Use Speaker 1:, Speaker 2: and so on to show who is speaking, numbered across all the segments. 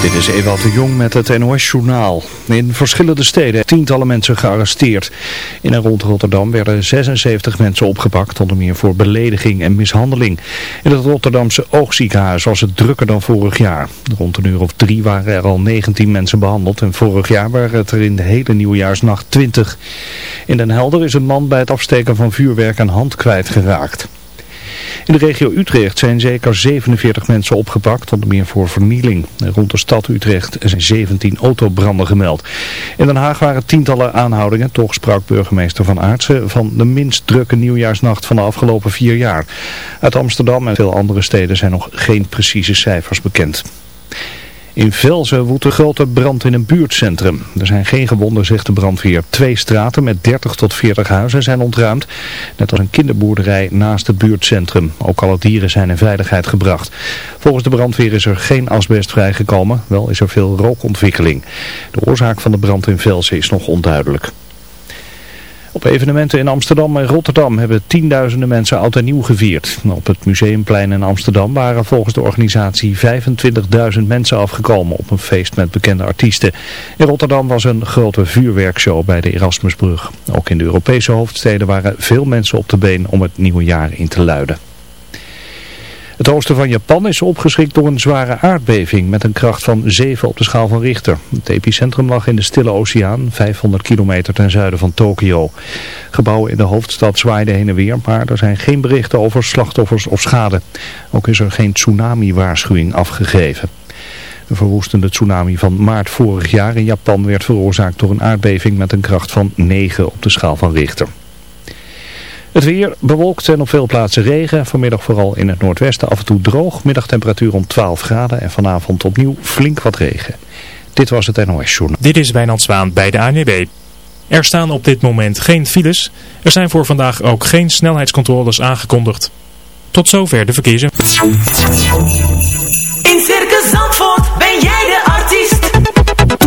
Speaker 1: Dit is Ewald de Jong met het NOS-journaal. In verschillende steden tientallen mensen gearresteerd. In en rond Rotterdam werden 76 mensen opgepakt, onder meer voor belediging en mishandeling. In het Rotterdamse oogziekenhuis was het drukker dan vorig jaar. Rond een uur of drie waren er al 19 mensen behandeld en vorig jaar waren het er in de hele nieuwjaarsnacht 20. In Den Helder is een man bij het afsteken van vuurwerk een hand kwijtgeraakt. In de regio Utrecht zijn zeker 47 mensen opgepakt, onder meer voor vernieling. Rond de stad Utrecht zijn 17 autobranden gemeld. In Den Haag waren tientallen aanhoudingen. Toch sprak burgemeester Van Aartsen van de minst drukke nieuwjaarsnacht van de afgelopen vier jaar. Uit Amsterdam en veel andere steden zijn nog geen precieze cijfers bekend. In Velzen woedt een grote brand in een buurtcentrum. Er zijn geen gewonden, zegt de brandweer. Twee straten met 30 tot 40 huizen zijn ontruimd. Net als een kinderboerderij naast het buurtcentrum. Ook alle dieren zijn in veiligheid gebracht. Volgens de brandweer is er geen asbest vrijgekomen. Wel is er veel rookontwikkeling. De oorzaak van de brand in Velzen is nog onduidelijk. Op evenementen in Amsterdam en Rotterdam hebben tienduizenden mensen oud en nieuw gevierd. Op het Museumplein in Amsterdam waren volgens de organisatie 25.000 mensen afgekomen op een feest met bekende artiesten. In Rotterdam was een grote vuurwerkshow bij de Erasmusbrug. Ook in de Europese hoofdsteden waren veel mensen op de been om het nieuwe jaar in te luiden. Het oosten van Japan is opgeschrikt door een zware aardbeving met een kracht van 7 op de schaal van Richter. Het epicentrum lag in de Stille Oceaan, 500 kilometer ten zuiden van Tokio. Gebouwen in de hoofdstad zwaaiden heen en weer, maar er zijn geen berichten over slachtoffers of schade. Ook is er geen tsunami-waarschuwing afgegeven. De verwoestende tsunami van maart vorig jaar in Japan werd veroorzaakt door een aardbeving met een kracht van 9 op de schaal van Richter. Het weer bewolkt en op veel plaatsen regen. Vanmiddag vooral in het noordwesten af en toe droog. Middagtemperatuur om 12 graden en vanavond opnieuw flink wat regen. Dit was het NOS Journal.
Speaker 2: Dit is Wijnand Zwaan bij de ANWB. Er staan op dit moment geen files. Er zijn voor vandaag ook geen snelheidscontroles aangekondigd. Tot zover de verkeersen.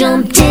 Speaker 3: Jumped in,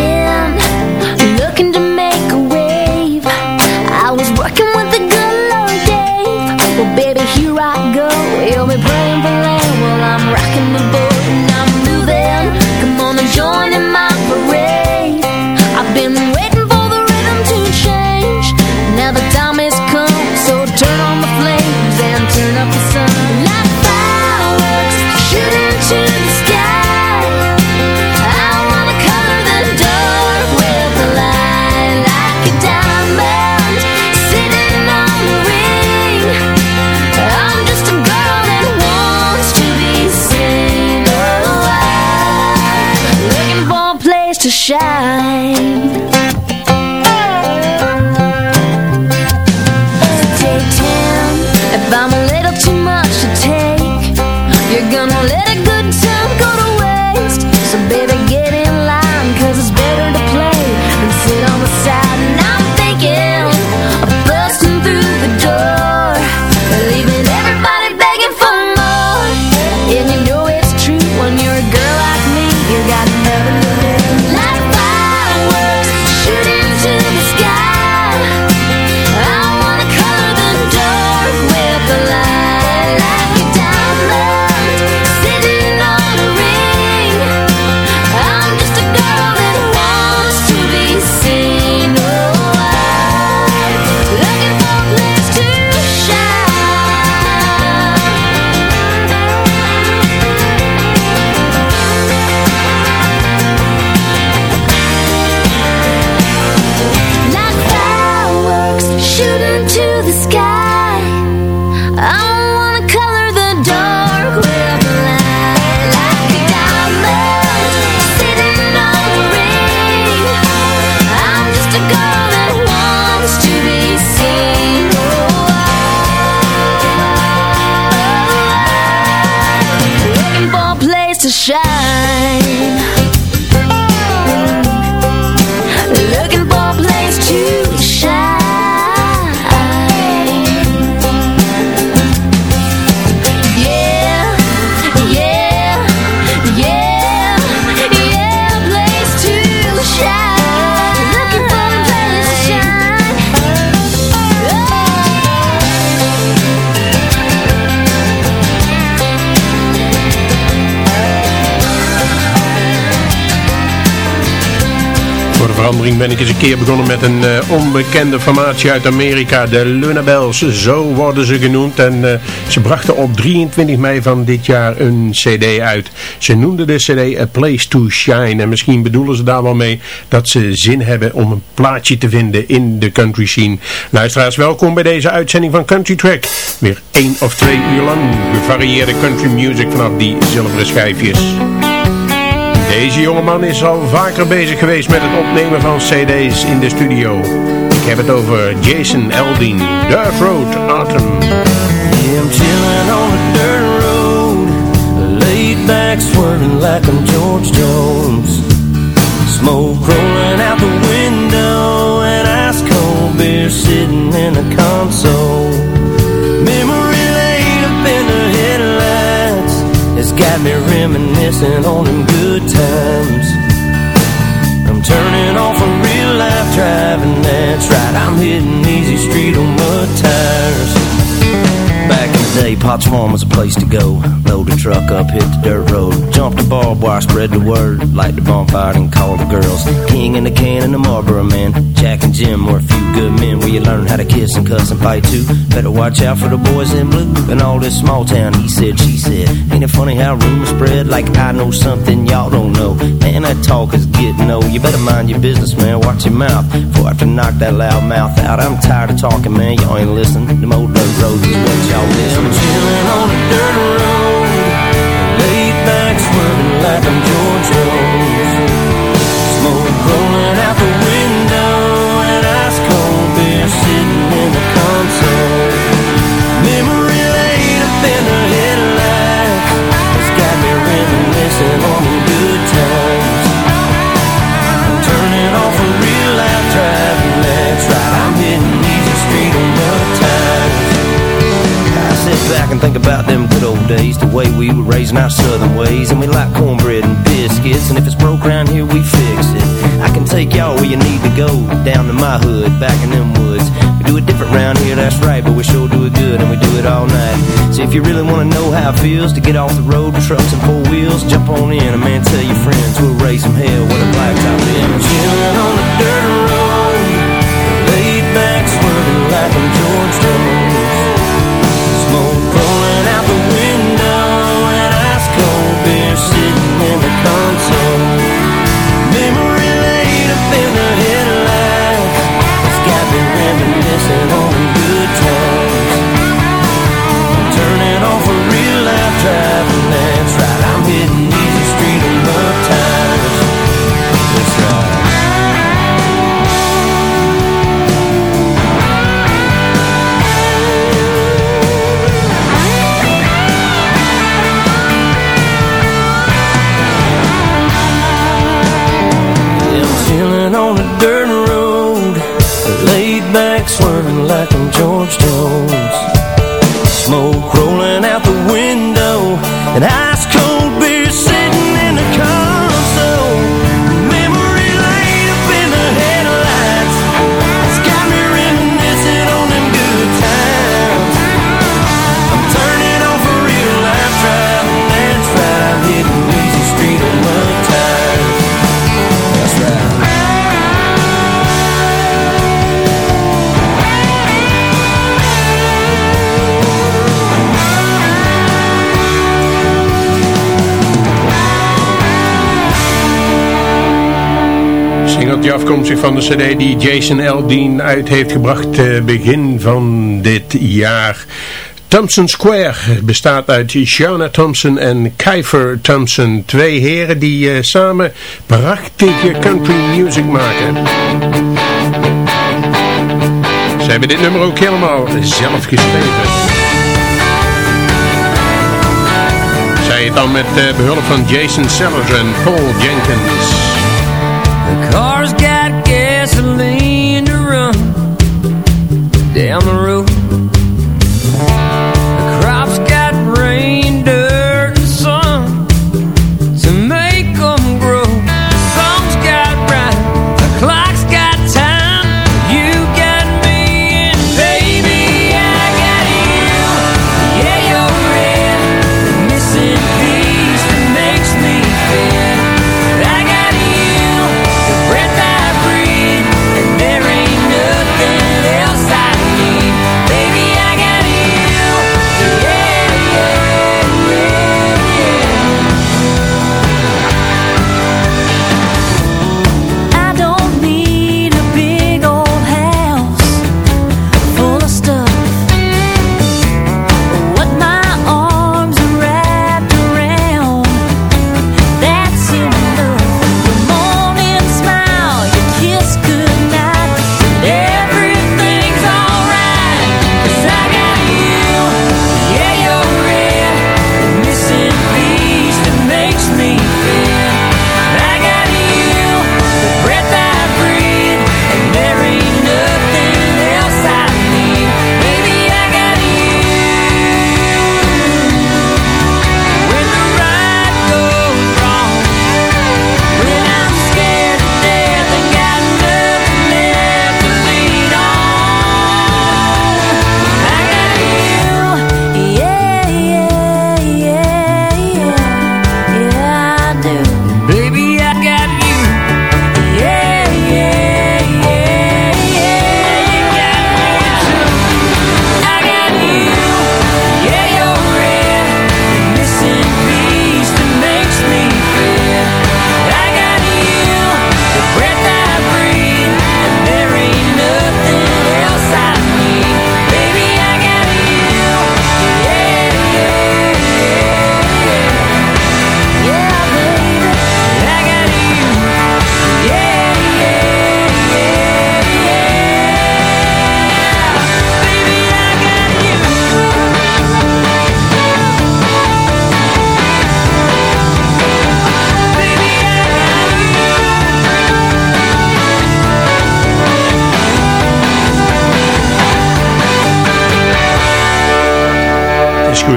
Speaker 4: verandering ben ik eens een keer begonnen met een eh, onbekende formatie uit Amerika, de Lunabels. Zo worden ze genoemd en eh, ze brachten op 23 mei van dit jaar een cd uit. Ze noemden de cd A Place to Shine en misschien bedoelen ze daar wel mee dat ze zin hebben om een plaatje te vinden in de country scene. Luisteraars, welkom bij deze uitzending van Country Track. Weer één of twee uur lang gevarieerde country music vanaf die zilveren schijfjes. Deze jongeman is al vaker bezig geweest met het opnemen van cd's in de studio. Ik heb het over Jason Eldin, Dirt Road Autumn.
Speaker 5: Yeah, I'm chilling on the dirt road Laid back swerving like I'm George Jones Smoke rolling out the window And ice cold beer sitting in the console got me reminiscing on them good times. I'm turning off a real life driving That's right, I'm hitting easy street on mud tires day, Potts Farm was a place to go. Load the truck up, hit the dirt road. Jump the barbed wire, spread the word. Light the bonfire and call the girls. King and the can and the Marlboro man. Jack and Jim were a few good men where you learn how to kiss and cuss and fight too. Better watch out for the boys in blue. And all this small town, he said, she said. Ain't it funny how rumors spread like I know something y'all don't know? Man, that talk is getting old. You better mind your business, man. Watch your mouth. Before I have to knock that loud mouth out. I'm tired of talking, man. Y'all ain't listening. Them old dirt roads is what y'all miss. Chilling on a dirt road. Laid back, swerving like I'm George back and think about them good old days, the way we were raising our southern ways, and we like cornbread and biscuits, and if it's broke around here, we fix it. I can take y'all where you need to go, down to my hood, back in them woods. We do it different round here, that's right, but we sure do it good, and we do it all night. So if you really want to know how it feels to get off the road, trucks and four wheels, jump on in, and man, tell your friends, we'll raise some hell with a blacktop in.
Speaker 4: plaatje afkomstig van de cd die Jason L. Uit heeft gebracht eh, begin van dit jaar. Thompson Square bestaat uit Shauna Thompson en Kiefer Thompson. Twee heren die eh, samen prachtige country music maken. Ze hebben dit nummer ook helemaal zelf geschreven. Zij het dan met eh, behulp van Jason Sellers en Paul Jenkins.
Speaker 6: got gasoline to run down the road.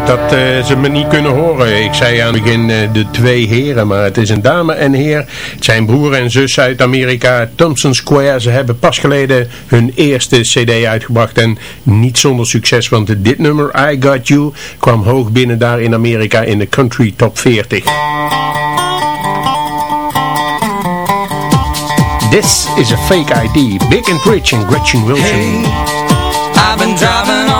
Speaker 4: dat eh, ze me niet kunnen horen. Ik zei aan het begin eh, de twee heren, maar het is een dame en heer. Het zijn broer en zus uit Amerika, Thompson Square. Ze hebben pas geleden hun eerste cd uitgebracht en niet zonder succes, want dit nummer, I Got You, kwam hoog binnen daar in Amerika in de country top 40. This is a fake ID, Big and Rich and Gretchen Wilson.
Speaker 6: Hey, I've been driving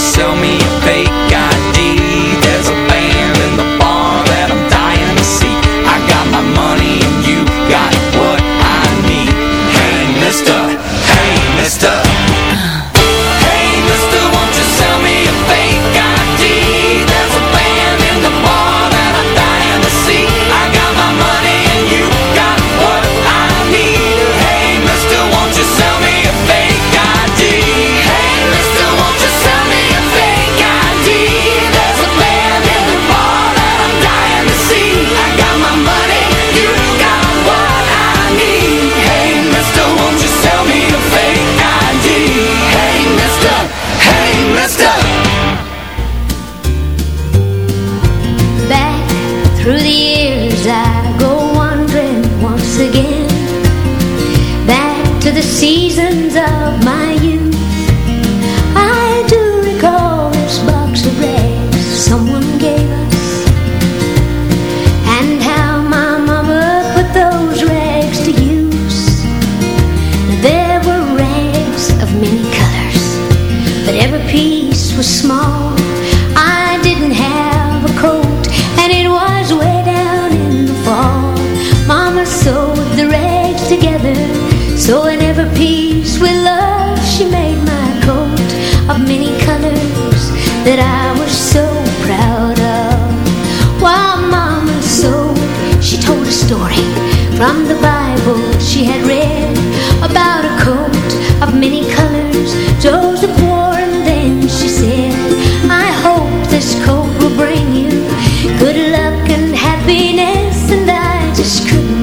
Speaker 6: sell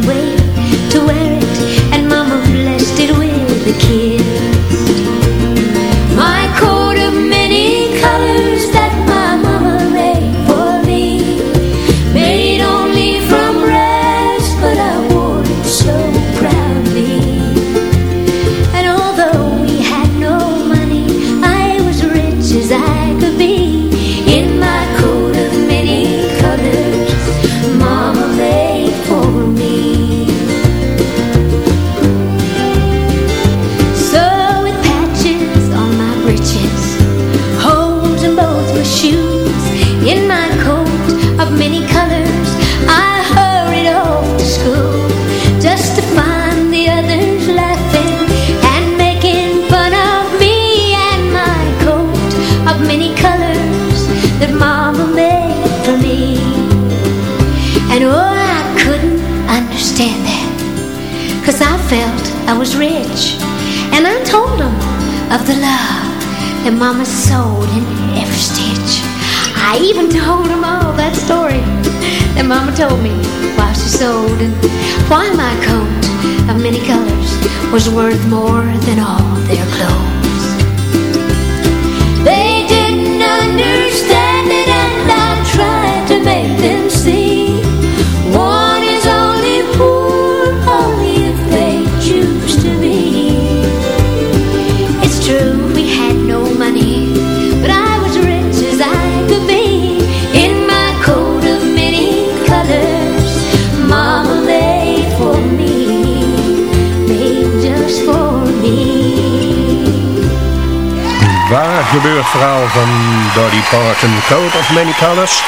Speaker 7: wait to wear it, and Mama blessed it with a kiss. the love that Mama sewed in every stitch. I even told them all that story that Mama told me while she sewed and why my coat of many colors was worth more than all their clothes.
Speaker 3: gebeurd verhaal van Dolly Parton, Code of Many Colors.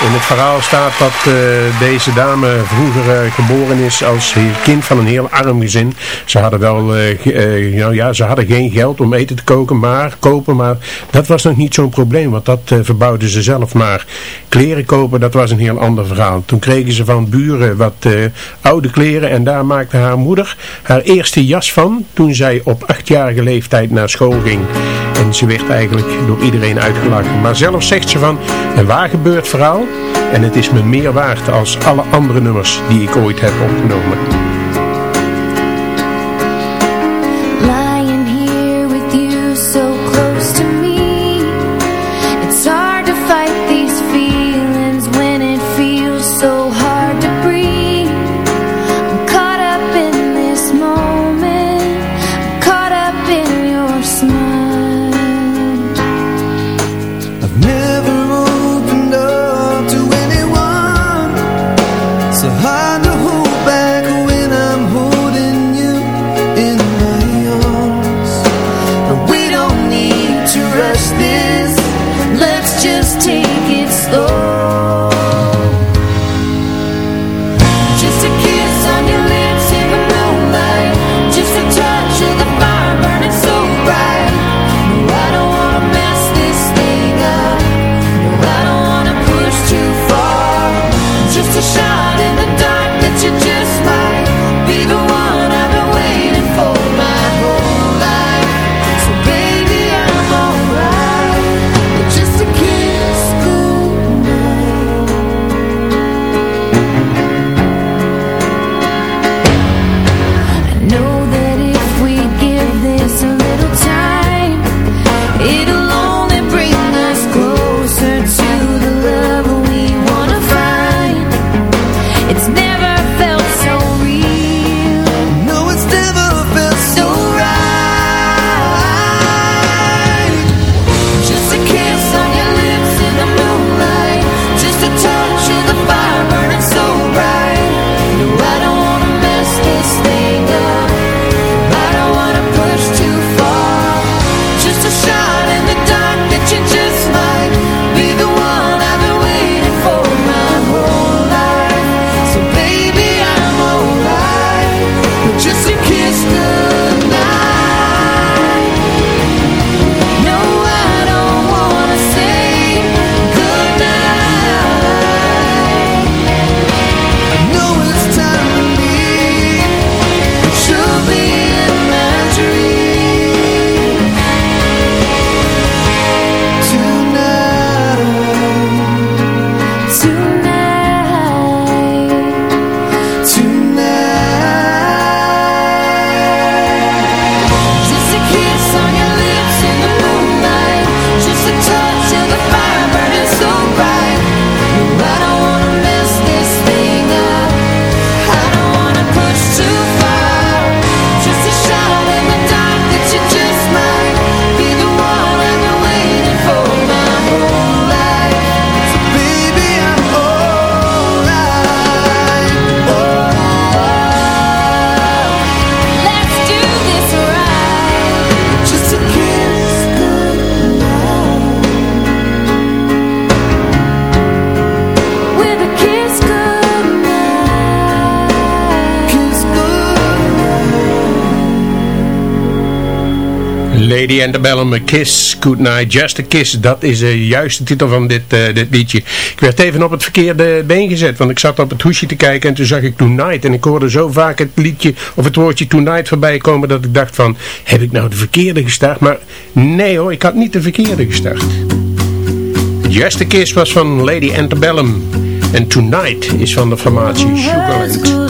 Speaker 3: In het verhaal staat dat eh, deze dame vroeger eh, geboren is als kind van een heel arm gezin. Ze hadden wel, eh, nou ja, ze hadden geen geld om eten te koken, maar, kopen, maar dat was nog niet zo'n probleem, want dat verbouwden ze zelf. Maar kleren kopen, dat was een heel ander verhaal. Toen kregen ze van buren wat oude kleren en daar maakte haar moeder haar eerste jas van toen zij op achtjarige leeftijd naar school ging. En ze werd eigenlijk door iedereen uitgelachen. Maar zelf zegt ze van, een waar gebeurt verhaal. En het is me meer waard als alle andere nummers die ik ooit heb opgenomen.
Speaker 8: No
Speaker 3: Lady Antebellum, A Kiss, Good Night, Just a Kiss. Dat is de juiste titel van dit, uh, dit liedje. Ik werd even op het verkeerde been gezet, want ik zat op het hoesje te kijken en toen zag ik Tonight. En ik hoorde zo vaak het liedje, of het woordje Tonight voorbij komen, dat ik dacht van, heb ik nou de verkeerde gestart? Maar nee hoor, ik had niet de verkeerde gestart. Just a Kiss was van Lady Antebellum. En Tonight is van de formatie Sugarland.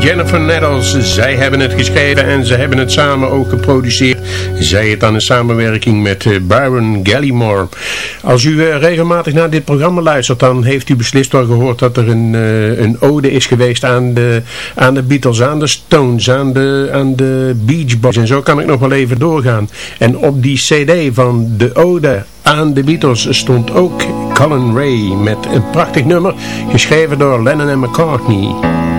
Speaker 3: Jennifer Nettles. Zij hebben het geschreven en ze hebben het samen ook geproduceerd. Zij het dan in samenwerking met eh, Byron Gallimore. Als u eh, regelmatig naar dit programma luistert, dan heeft u beslist wel gehoord dat er een, eh, een ode is geweest aan de, aan de Beatles, aan de Stones, aan de, aan de Beach Boys. En zo kan ik nog wel even doorgaan. En op die cd van de ode aan de Beatles stond ook Colin Ray met een prachtig nummer, geschreven door Lennon en McCartney.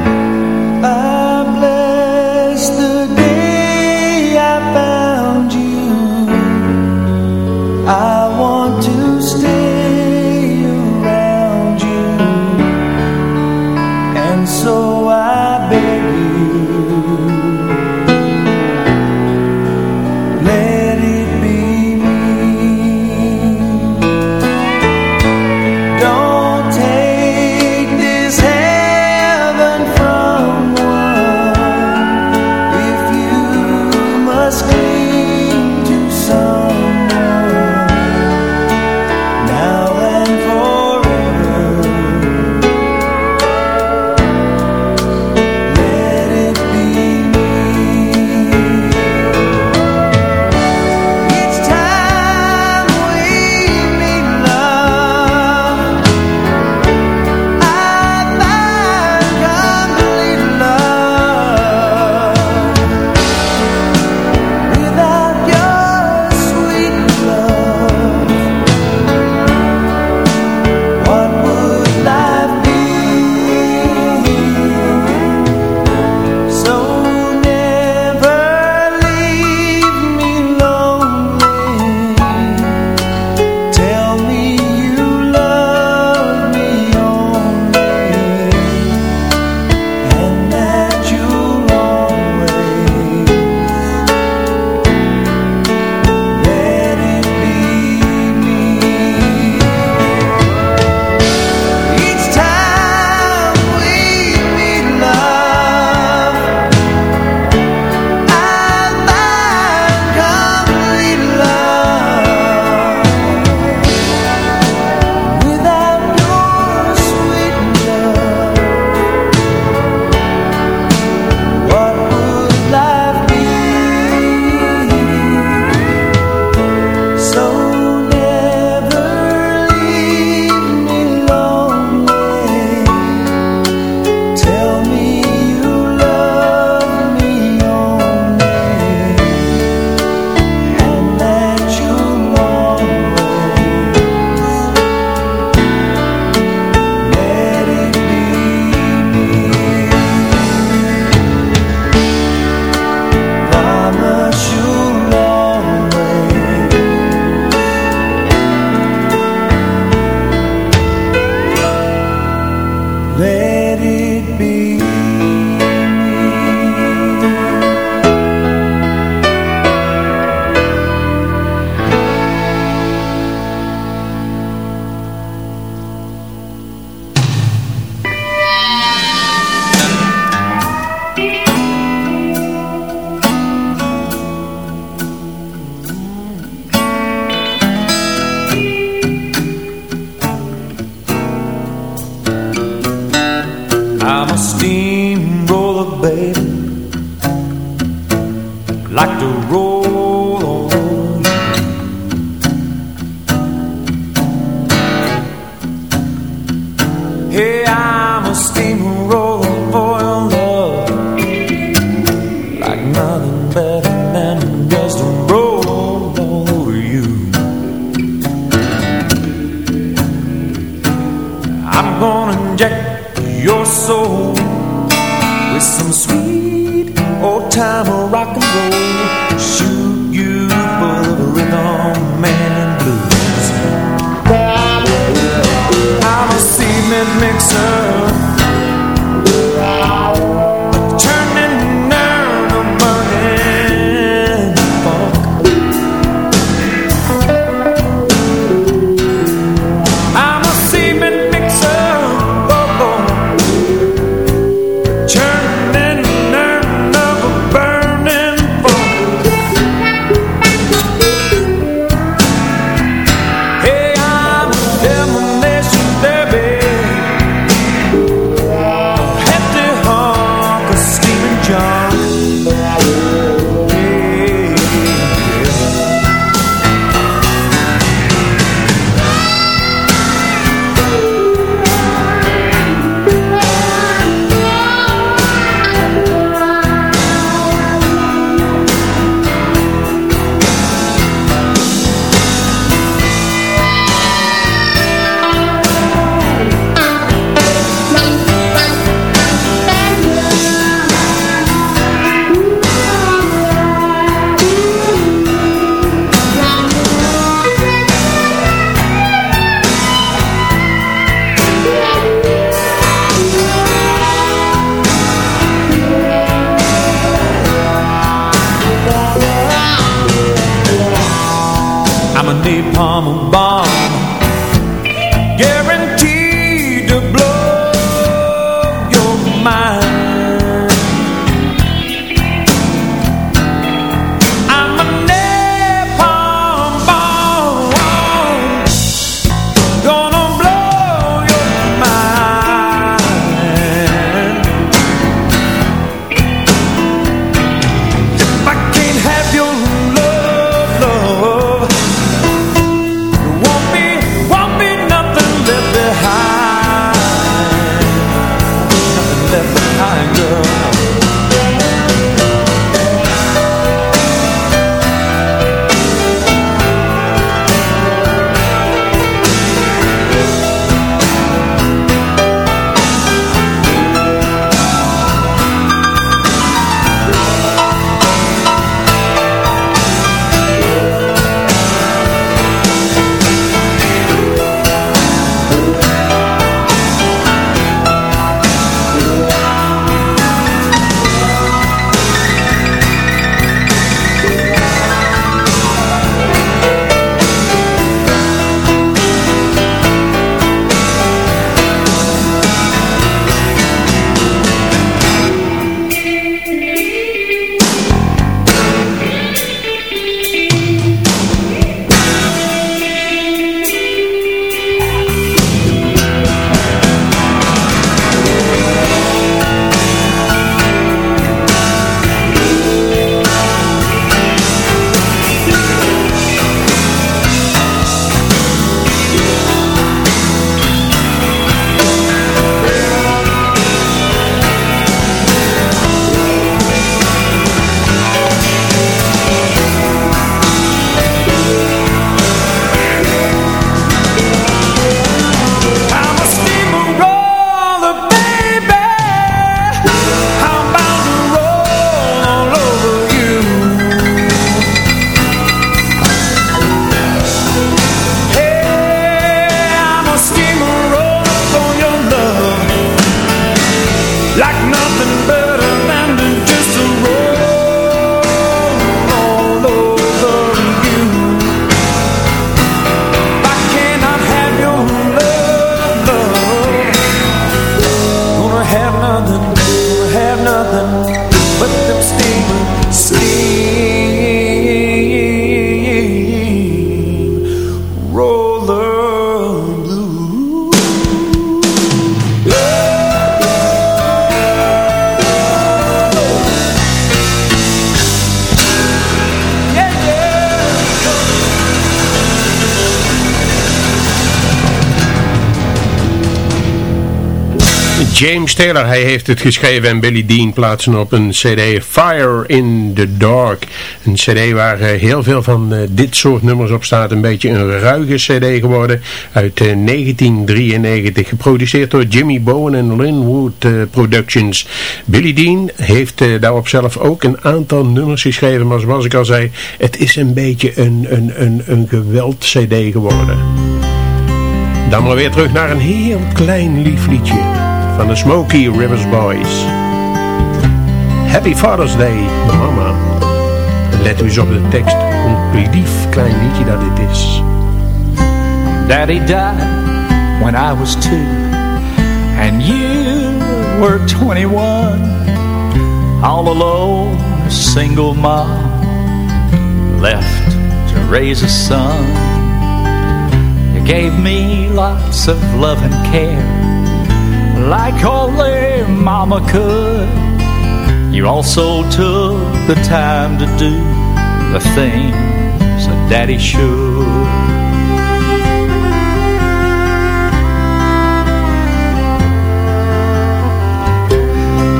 Speaker 4: James Taylor, hij heeft het geschreven en Billy Dean plaatsen op een cd Fire in the Dark. Een cd waar eh, heel veel van eh, dit soort nummers op staat. Een beetje een ruige cd geworden uit 1993. Geproduceerd door Jimmy Bowen en Linwood Productions. Billy Dean heeft daarop zelf ook een aantal nummers geschreven. Maar zoals ik al zei, het is een beetje een, een, een, een geweld cd geworden. Dan maar weer terug naar een heel klein lief liedje van de Smoky Rivers Boys. Happy Father's Day, mama. Let u eens op de tekst, hoe lief klein liedje dat dit is.
Speaker 9: Daddy died when I was two And you were 21 All alone, a single mom Left to raise a son You gave me lots of love and care Like only mama could. You also took the time to do The things a daddy should.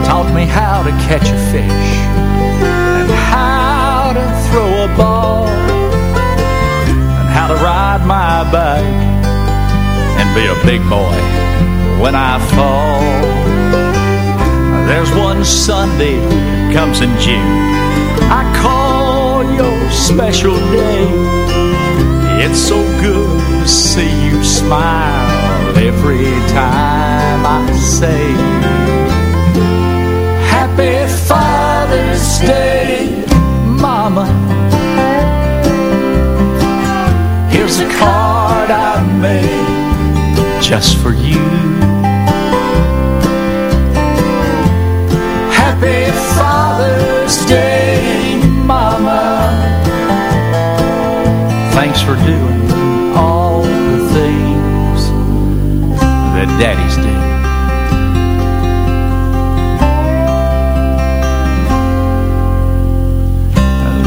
Speaker 9: Taught me how to catch a fish And how to throw a ball And how to ride my bike And be a big boy when I fall. There's one Sunday comes in June. I call your special day It's so good to see you smile Every time I say Happy Father's Day, Mama. Here's a card just for you. Happy Father's Day, Mama. Thanks for doing all the things that daddies do.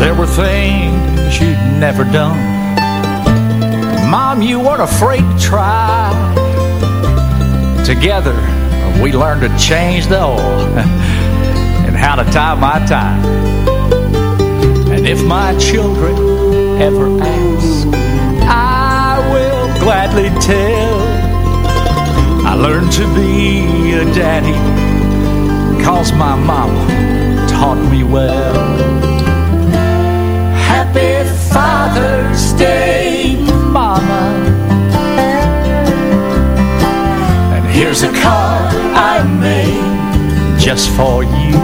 Speaker 9: There were things you'd never done. Mom, you weren't afraid to try. Together, we learned to change the oil and how to tie my tie. And if my children ever ask, I will gladly tell. I learned to be a daddy cause my mama taught me well. Happy Father's Day, card I made just for you.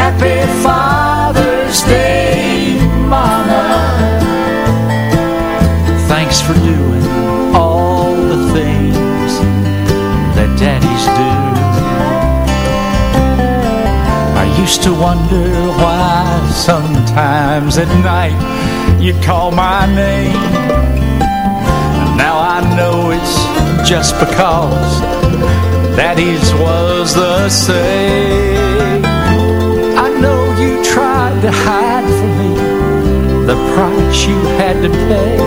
Speaker 9: Happy Father's Day, Mama. Thanks for doing all the things that daddies do. I used to wonder why sometimes at night you call my name. Just because daddy's was the same. I know you tried to hide from me the price you had to pay.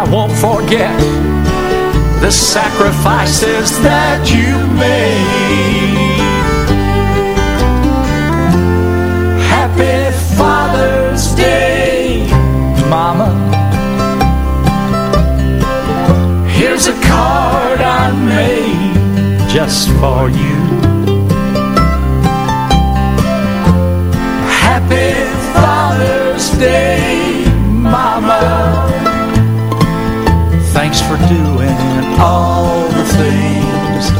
Speaker 9: I won't forget the sacrifices that you made. Here's a card I made just for you. Happy Father's Day, Mama. Thanks for doing all the things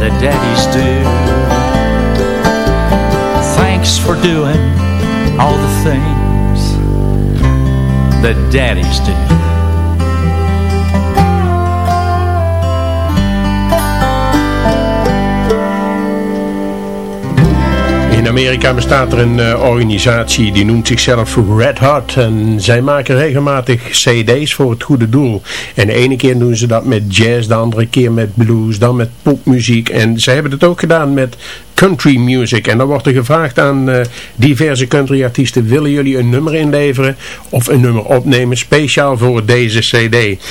Speaker 9: that daddies do. Thanks for doing all the things that daddies do.
Speaker 4: Amerika bestaat er een eh, organisatie die noemt zichzelf Red Hot. En zij maken regelmatig cd's voor het goede doel. En de ene keer doen ze dat met jazz, de andere keer met blues, dan met popmuziek. En zij hebben het ook gedaan met country music. En dan wordt er gevraagd aan uh, diverse country artiesten, willen jullie een nummer inleveren of een nummer opnemen speciaal voor deze cd?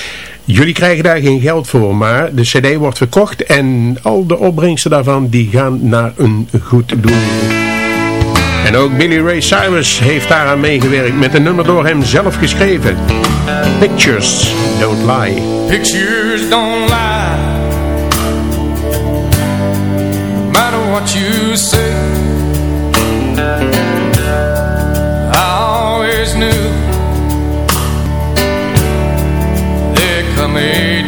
Speaker 4: Jullie krijgen daar geen geld voor, maar de cd wordt verkocht en al de opbrengsten daarvan die gaan naar een goed doel. En ook Billy Ray Cyrus heeft daaraan meegewerkt met een nummer door hem zelf geschreven. Pictures Don't Lie.
Speaker 6: Pictures don't lie No matter what you say I always knew There come a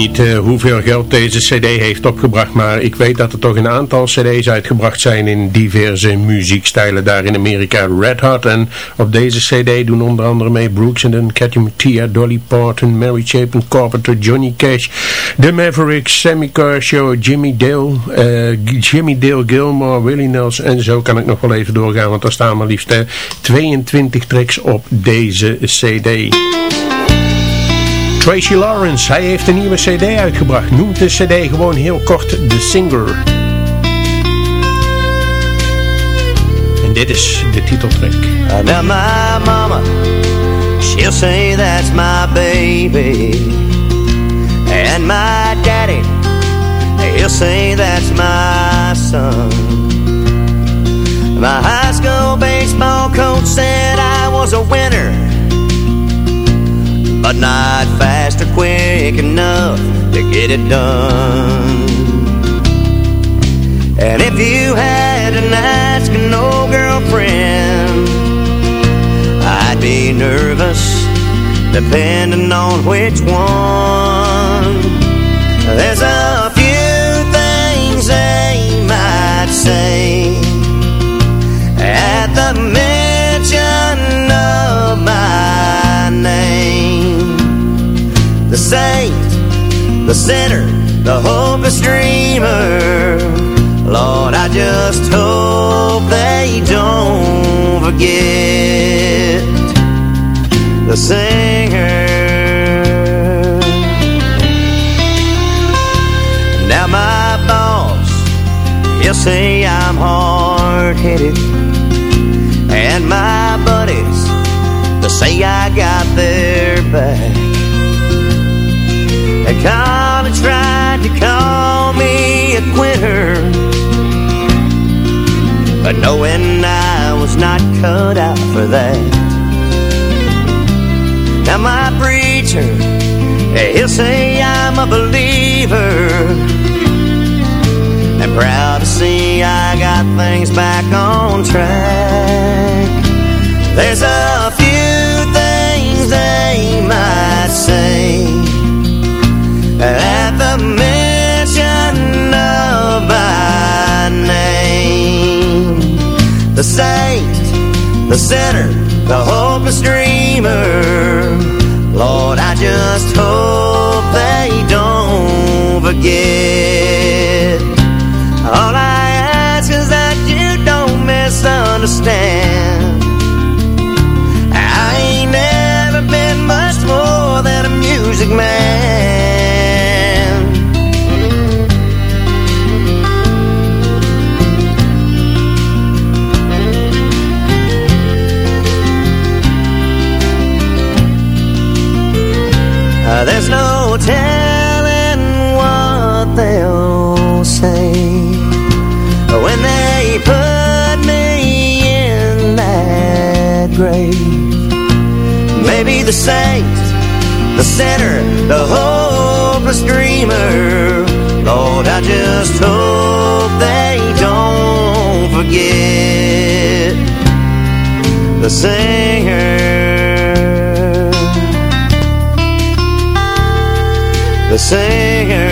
Speaker 4: niet eh, hoeveel geld deze cd heeft opgebracht, maar ik weet dat er toch een aantal cd's uitgebracht zijn in diverse muziekstijlen daar in Amerika. Red Hot en op deze cd doen onder andere mee Brooks Dunn, Cathy Mattia, Dolly Parton, Mary Chapin Carpenter, Johnny Cash, The Mavericks, Sammy Kershaw, Jimmy Dale, eh, Jimmy Dale Gilmore, Willie Nelson en zo kan ik nog wel even doorgaan, want er staan maar liefst eh, 22 tracks op deze cd. Tracy Lawrence, hij heeft een nieuwe cd uitgebracht. Noemt de cd gewoon heel kort The Singer. En dit is de titeltrack.
Speaker 5: Now my mama, she'll say that's my baby And my daddy, he'll say that's my son My high school baseball coach said I was a winner But not fast or quick enough to get it done And if you had an ask an old girlfriend, I'd be nervous, depending on which one. There's a the sinner, the hopeless dreamer. Lord, I just hope they don't forget the singer. Now my boss, he'll say I'm hard-headed And my buddies, they'll say I got their back And college tried to call me a quitter But knowing I was not cut out for that. Now my preacher, he'll say I'm a believer. And proud to see I got things back on track. There's a few things they might say The saint, the sinner, the hopeless dreamer. Lord, I just hope they don't forget. All I ask is that you don't misunderstand. I ain't never been much more than a music man. Grave. Maybe the saint, the sinner, the hopeless dreamer. Lord, I just hope they don't forget the singer. The singer.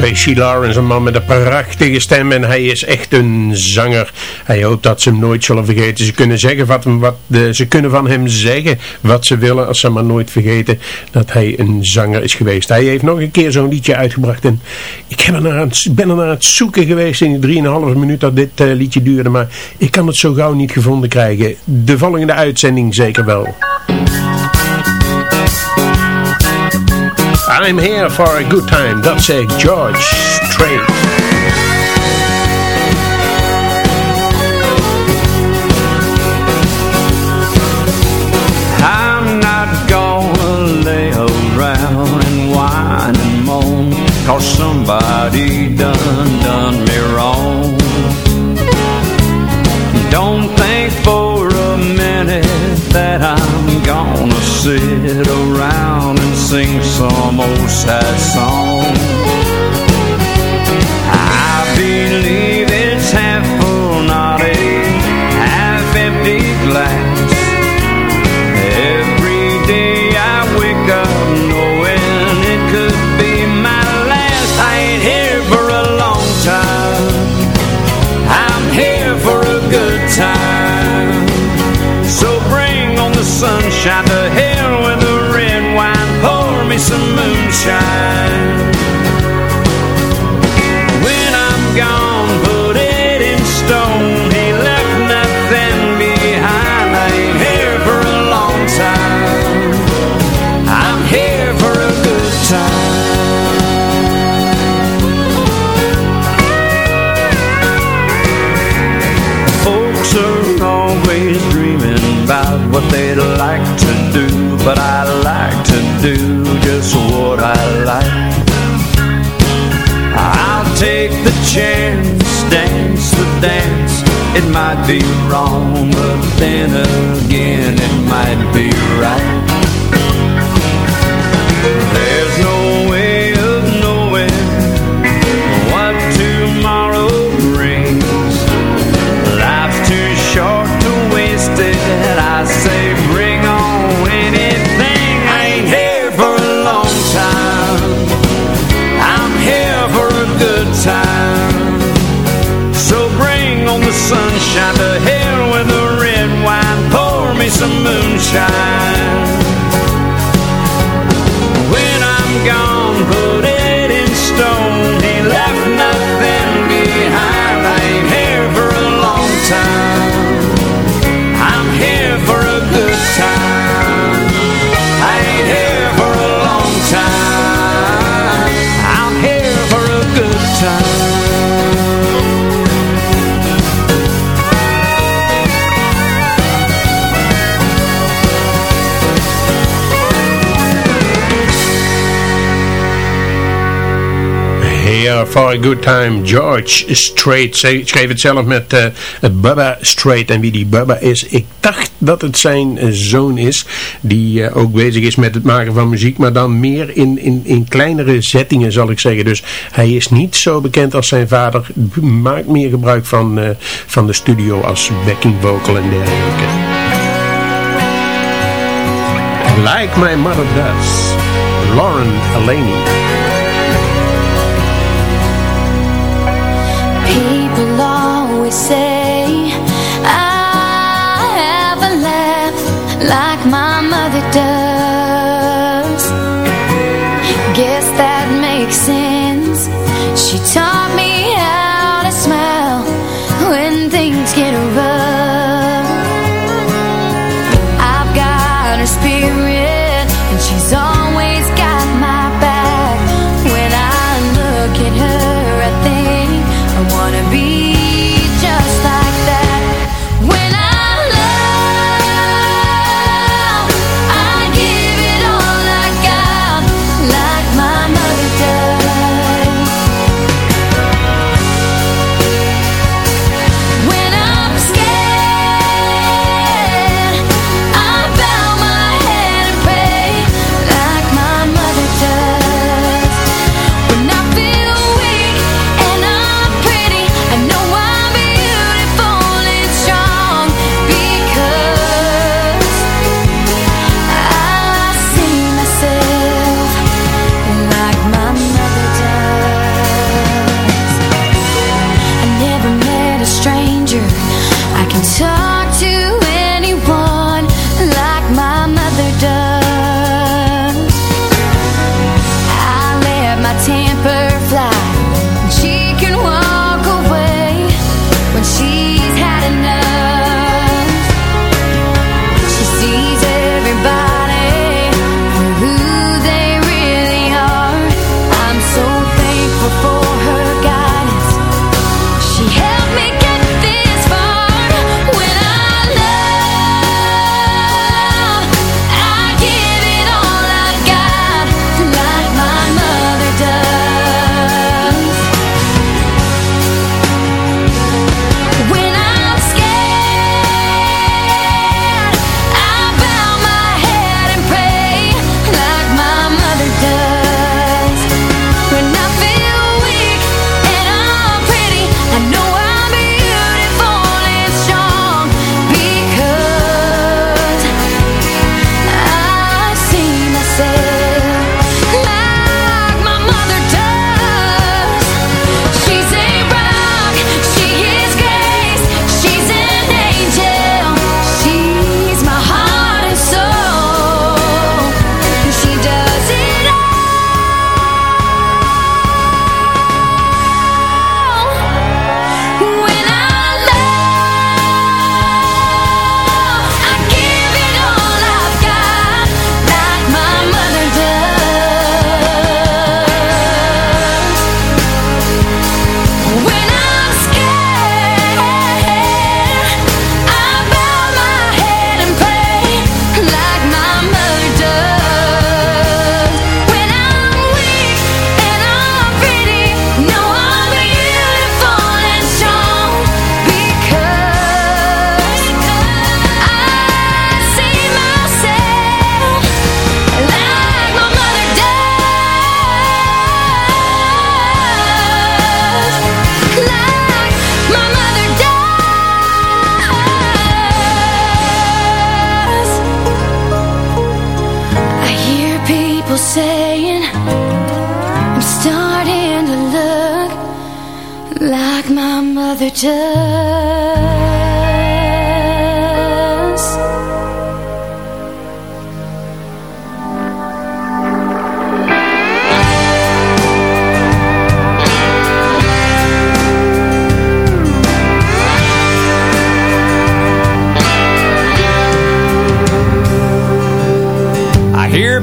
Speaker 4: Tracy Lawrence, een man met een prachtige stem en hij is echt een zanger. Hij hoopt dat ze hem nooit zullen vergeten. Ze kunnen, zeggen wat, wat de, ze kunnen van hem zeggen wat ze willen als ze maar nooit vergeten dat hij een zanger is geweest. Hij heeft nog een keer zo'n liedje uitgebracht en ik heb er naar ben er naar het zoeken geweest in die 3,5 minuut dat dit eh, liedje duurde, maar ik kan het zo gauw niet gevonden krijgen. De volgende uitzending zeker wel. I'm here for a good time, dat zegt George Strait.
Speaker 10: I'm not gonna lay around and whine and moan Cause somebody done done me sit around and sing some old sad song I believe it's half full, not a half empty glass Every day I wake up knowing it could be my last. I ain't here for a long time. I'm here for a good time. So bring on the sunshine what they'd like to do, but I like to do just what I like. I'll take the chance, dance the dance. It might be wrong, but then again it might be right.
Speaker 9: Eh, For a Good Time
Speaker 4: George Strait. Ze schreef het zelf met eh, Bubba Strait. En wie die Bubba is, ik dacht dat het zijn eh, zoon is. Die ook bezig is met het maken van muziek. Maar dan meer in, in, in kleinere zettingen zal ik zeggen. Dus hij is niet zo bekend als zijn vader. Maakt meer gebruik van, van de studio als backing vocal en dergelijke. Like My Mother Does. Lauren Alaney.
Speaker 3: that does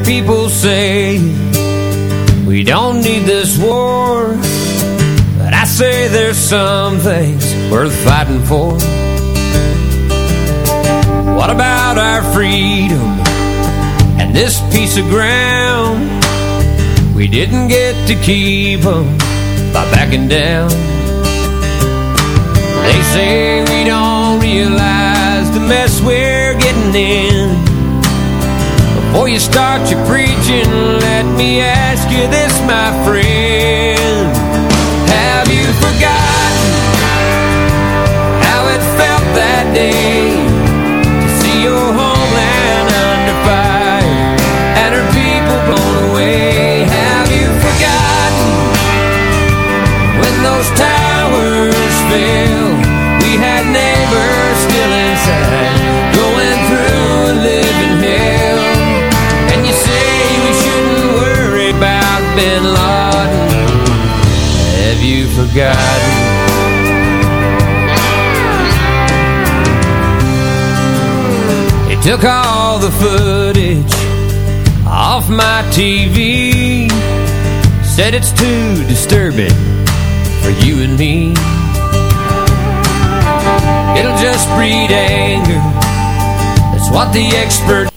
Speaker 3: people
Speaker 6: say we don't need this war. But I say there's some things worth fighting for. What about our freedom and this piece of ground? We didn't get to keep 'em by backing down. They say we don't realize the mess we're getting in. Before you start your preaching, let me ask you this, my friend. Have you forgotten how it felt that day to see your homeland under fire and her people blown away? Have you forgotten when those towers fell? We had neighbors Bin Laden. Have you forgotten? They took all the footage off my TV. Said it's too disturbing for you and me. It'll just breed anger. That's what the expert.